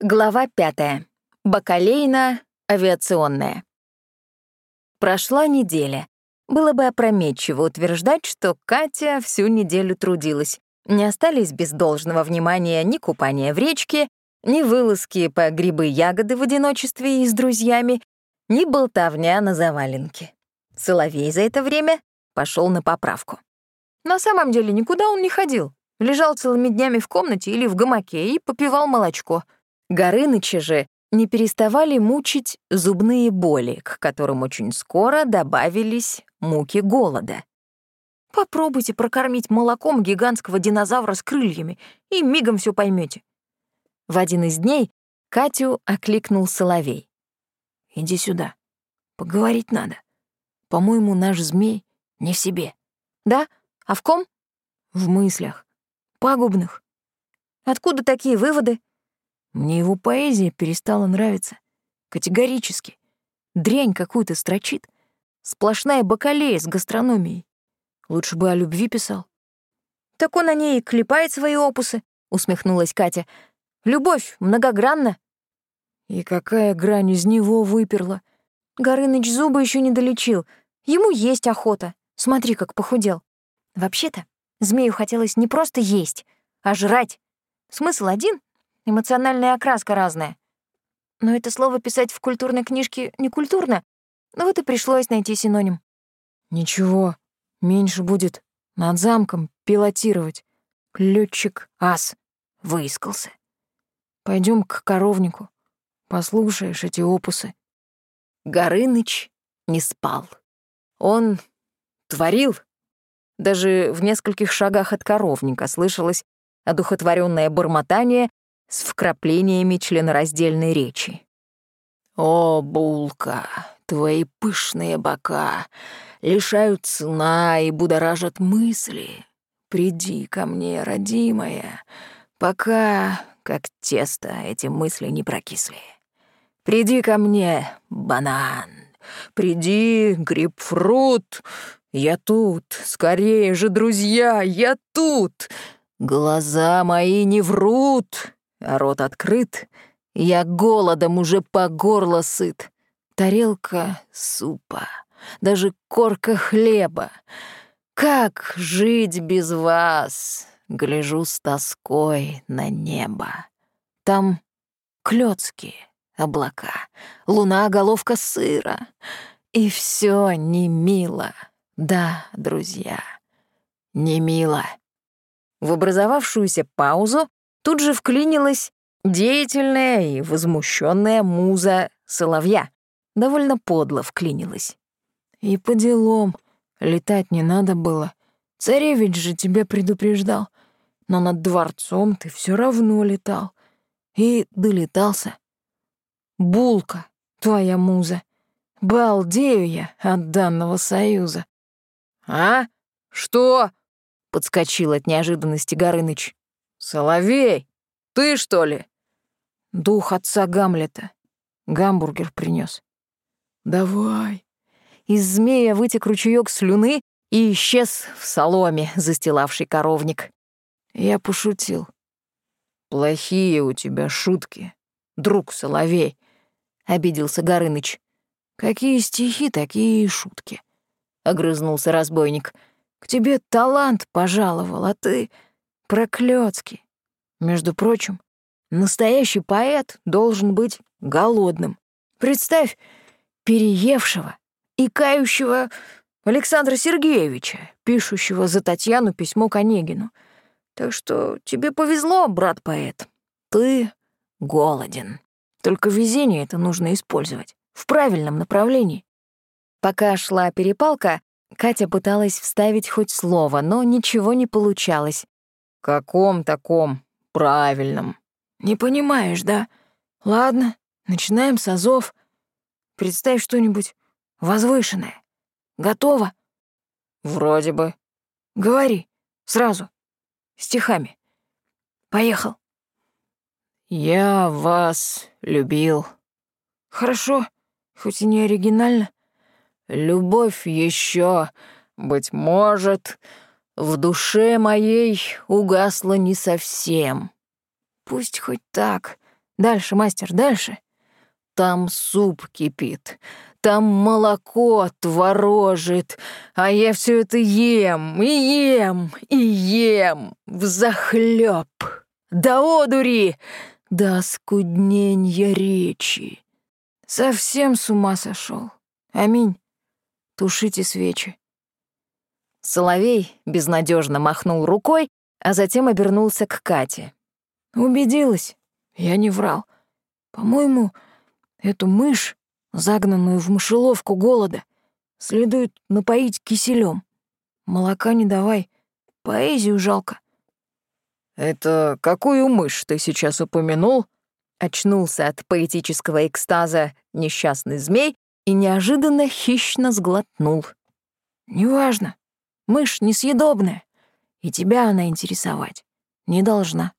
Глава пятая. Бакалейно-авиационная. Прошла неделя. Было бы опрометчиво утверждать, что Катя всю неделю трудилась. Не остались без должного внимания ни купания в речке, ни вылазки по грибы-ягоды в одиночестве и с друзьями, ни болтовня на заваленке. Соловей за это время пошел на поправку. На самом деле никуда он не ходил. Лежал целыми днями в комнате или в гамаке и попивал молочко — Горыныча же не переставали мучить зубные боли, к которым очень скоро добавились муки голода. Попробуйте прокормить молоком гигантского динозавра с крыльями, и мигом все поймете. В один из дней Катю окликнул Соловей. «Иди сюда. Поговорить надо. По-моему, наш змей не в себе». «Да? А в ком?» «В мыслях. Пагубных». «Откуда такие выводы?» Мне его поэзия перестала нравиться. Категорически. Дрянь какую-то строчит. Сплошная бакалея с гастрономией. Лучше бы о любви писал. «Так он о ней клепает свои опусы», — усмехнулась Катя. «Любовь многогранна». И какая грань из него выперла. Горыныч зубы еще не долечил. Ему есть охота. Смотри, как похудел. Вообще-то, змею хотелось не просто есть, а жрать. Смысл один Эмоциональная окраска разная. Но это слово писать в культурной книжке не культурно, ну вот и пришлось найти синоним. Ничего, меньше будет над замком пилотировать. Летчик ас выискался. Пойдем к коровнику, послушаешь эти опусы. Горыныч не спал. Он творил. Даже в нескольких шагах от коровника слышалось одухотворенное бормотание с вкраплениями членораздельной речи. «О, булка, твои пышные бока лишают сна и будоражат мысли. Приди ко мне, родимая, пока, как тесто, эти мысли не прокисли. Приди ко мне, банан, приди, грейпфрут, я тут, скорее же, друзья, я тут. Глаза мои не врут, рот открыт, я голодом уже по горло сыт. Тарелка супа, даже корка хлеба. Как жить без вас? Гляжу с тоской на небо. Там клёцкие облака, луна — головка сыра. И все не мило, да, друзья, не мило. В образовавшуюся паузу Тут же вклинилась деятельная и возмущенная муза Соловья. Довольно подло вклинилась. И по делам летать не надо было. Царевич же тебя предупреждал. Но над дворцом ты все равно летал. И долетался. Булка, твоя муза. Балдею я от данного союза. «А? Что?» — подскочил от неожиданности Горыныч. «Соловей, ты что ли?» Дух отца Гамлета. Гамбургер принес. «Давай». Из змея вытек ручеёк слюны и исчез в соломе, застилавший коровник. Я пошутил. «Плохие у тебя шутки, друг Соловей», — обиделся Горыныч. «Какие стихи, такие и шутки», — огрызнулся разбойник. «К тебе талант пожаловал, а ты...» Проклёцкий. Между прочим, настоящий поэт должен быть голодным. Представь переевшего и кающего Александра Сергеевича, пишущего за Татьяну письмо к Онегину. Так что тебе повезло, брат-поэт. Ты голоден. Только везение это нужно использовать в правильном направлении. Пока шла перепалка, Катя пыталась вставить хоть слово, но ничего не получалось. «Каком таком правильном?» «Не понимаешь, да? Ладно, начинаем с азов. Представь что-нибудь возвышенное. Готово?» «Вроде бы». «Говори, сразу, стихами. Поехал». «Я вас любил». «Хорошо, хоть и не оригинально». «Любовь еще, быть может...» в душе моей угасло не совсем. Пусть хоть так, Дальше, мастер, дальше. Там суп кипит, там молоко творожит, а я все это ем и ем и ем взахлёб. До одури, до скудненья речи. Совсем с ума сошел. Аминь. Тушите свечи. Соловей безнадежно махнул рукой, а затем обернулся к Кате. Убедилась. Я не врал. По-моему, эту мышь, загнанную в мышеловку голода, следует напоить киселем. Молока не давай, поэзию жалко. «Это какую мышь ты сейчас упомянул?» Очнулся от поэтического экстаза несчастный змей и неожиданно хищно сглотнул. «Неважно. Мышь несъедобная, и тебя она интересовать не должна».